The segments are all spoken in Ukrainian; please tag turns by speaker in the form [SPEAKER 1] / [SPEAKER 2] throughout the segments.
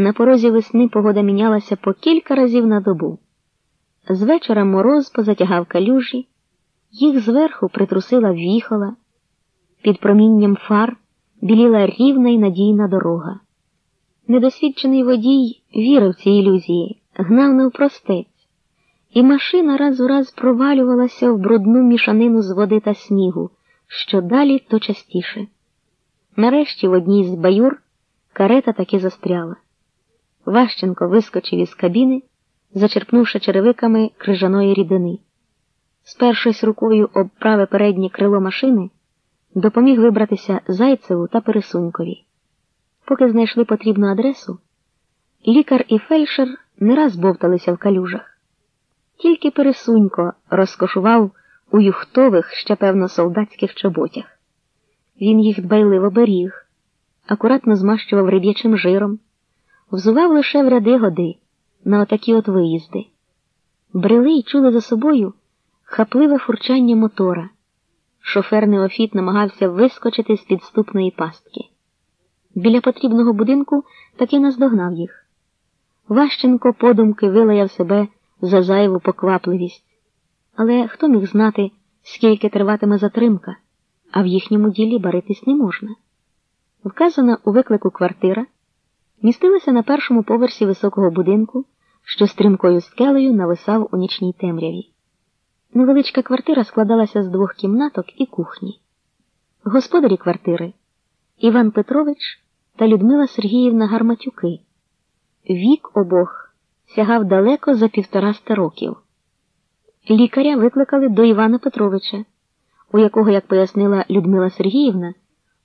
[SPEAKER 1] На порозі весни погода мінялася по кілька разів на добу. З вечора мороз позатягав калюжі, їх зверху притрусила віхола, під промінням фар біліла рівна й надійна дорога. Недосвідчений водій вірив цій ілюзії, гнав навпростець, і машина раз у раз провалювалася в брудну мішанину з води та снігу, що далі то частіше. Нарешті в одній з баюр карета таки застряла. Ващенко вискочив із кабіни, зачерпнувши черевиками крижаної рідини. Спершись рукою об праве переднє крило машини, допоміг вибратися Зайцеву та Пересунькові. Поки знайшли потрібну адресу, лікар і фельдшер не раз бовталися в калюжах. Тільки Пересунько розкошував у юхтових, ще певно, солдатських чоботях. Він їх дбайливо беріг, акуратно змащував риб'ячим жиром, взував лише в ряди годи на отакі от виїзди. Брели й чули за собою хапливе фурчання мотора. Шофер Неофіт намагався вискочити з підступної пастки. Біля потрібного будинку таки наздогнав їх. Ващенко подумки вилаяв себе за зайву поквапливість, але хто міг знати, скільки триватиме затримка, а в їхньому ділі баритись не можна. Вказана у виклику квартира містилася на першому поверсі високого будинку, що стрімкою скелею нависав у нічній темряві. Невеличка квартира складалася з двох кімнаток і кухні. Господарі квартири Іван Петрович та Людмила Сергіївна Гарматюки. Вік обох сягав далеко за півтораста років. Лікаря викликали до Івана Петровича, у якого, як пояснила Людмила Сергіївна,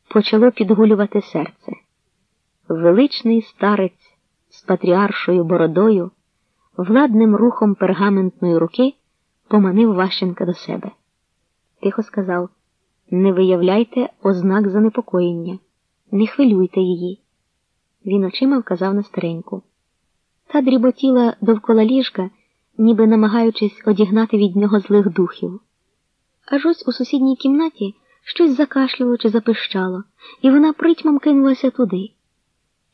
[SPEAKER 1] почало підгулювати серце. Величний старець з патріаршою бородою, владним рухом пергаментної руки поманив Ващенка до себе. Тихо сказав не виявляйте ознак занепокоєння, не хвилюйте її. Він очима вказав на стареньку. Та дріботіла довкола ліжка, ніби намагаючись одігнати від нього злих духів. Аж ось у сусідній кімнаті щось закашляло чи запищало, і вона притьмом кинулася туди.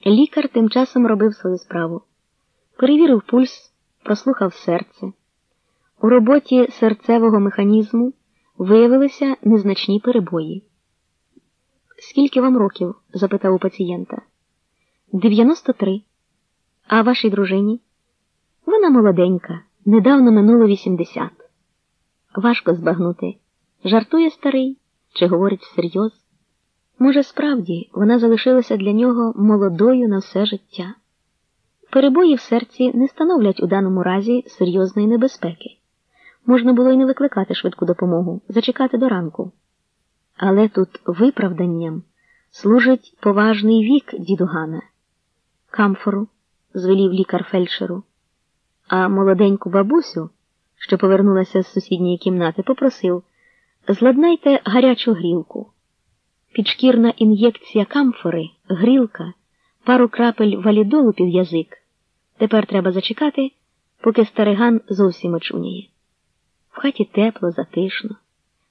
[SPEAKER 1] Лікар тим часом робив свою справу. Перевірив пульс, прослухав серце. У роботі серцевого механізму виявилися незначні перебої. Скільки вам років? запитав у пацієнта. Дев'яносто три. А вашій дружині? Вона молоденька, недавно минуло вісімдесят. Важко збагнути. Жартує старий чи говорить всерйоз? Може, справді вона залишилася для нього молодою на все життя. Перебої в серці не становлять у даному разі серйозної небезпеки. Можна було й не викликати швидку допомогу, зачекати до ранку. Але тут виправданням служить поважний вік дідугана. Камфору, звелів лікар фельдшеру, а молоденьку бабусю, що повернулася з сусідньої кімнати, попросив зладнайте гарячу грілку. Підшкірна ін'єкція камфори, грілка, пару крапель валідолу під язик. Тепер треба зачекати, поки стариган зовсім очуняє. В хаті тепло, затишно.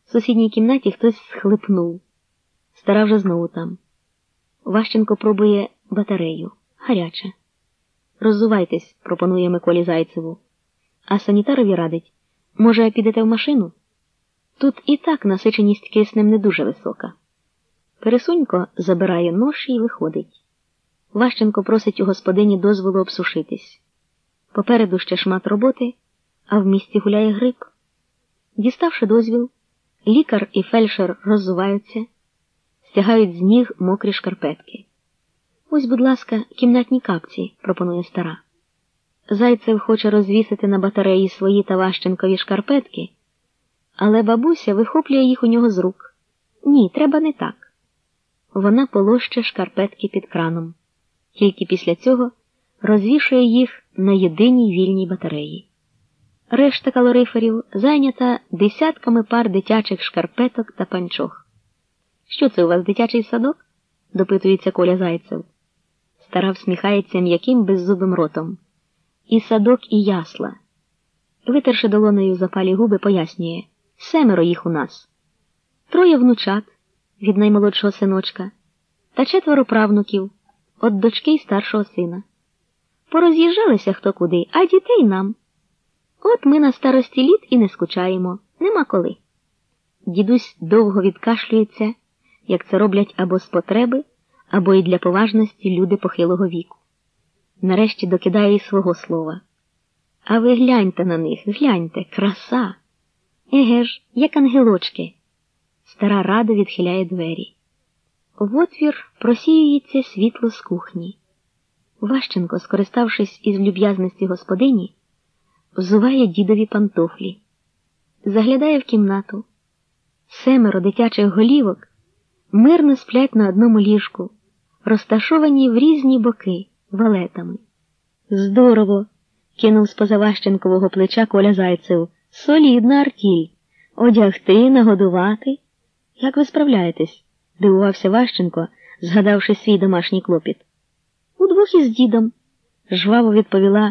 [SPEAKER 1] В сусідній кімнаті хтось схлипнув. Стара вже знову там. Ващенко пробує батарею. Гаряча. Роззувайтесь, пропонує Миколі Зайцеву. А санітарові радить може, підете в машину? Тут і так насиченість киснем не дуже висока. Пересунько забирає ноші і виходить. Ващенко просить у господині дозволу обсушитись. Попереду ще шмат роботи, а в місті гуляє гриб. Діставши дозвіл, лікар і фельдшер роззуваються, стягають з ніг мокрі шкарпетки. Ось, будь ласка, кімнатні капці, пропонує стара. Зайцев хоче розвісити на батареї свої та Ващенкові шкарпетки, але бабуся вихоплює їх у нього з рук. Ні, треба не так. Вона полоща шкарпетки під краном, тільки після цього розвішує їх на єдиній вільній батареї. Решта калориферів зайнята десятками пар дитячих шкарпеток та панчох. Що це у вас дитячий садок? допитується Коля Зайцев. Стара всміхається м'яким беззубим ротом. І садок, і ясла. Витерши долоною запалі губи, пояснює семеро їх у нас. Троє внучат від наймолодшого синочка та четверо правнуків від дочки й старшого сина. Пороз'їжджалися хто куди, а дітей нам. От ми на старості літ і не скучаємо, нема коли. Дідусь довго відкашлюється, як це роблять або з потреби, або й для поважності люди похилого віку. Нарешті докидає й свого слова. А ви гляньте на них, гляньте, краса. Еге ж, як ангелочки. Стара радо відхиляє двері. В отвір просіюється світло з кухні. Ващенко, скориставшись із люб'язності господині, взуває дідові пантофлі, заглядає в кімнату. Семеро дитячих голівок мирно сплять на одному ліжку, розташовані в різні боки валетами. Здорово! кинув з поза Ващенкового плеча Коля Зайцев. Солідна аркіль. Одягти, нагодувати. Як ви справляєтесь? дивувався Ващенко, згадавши свій домашній клопіт. Удвох із дідом, жваво відповіла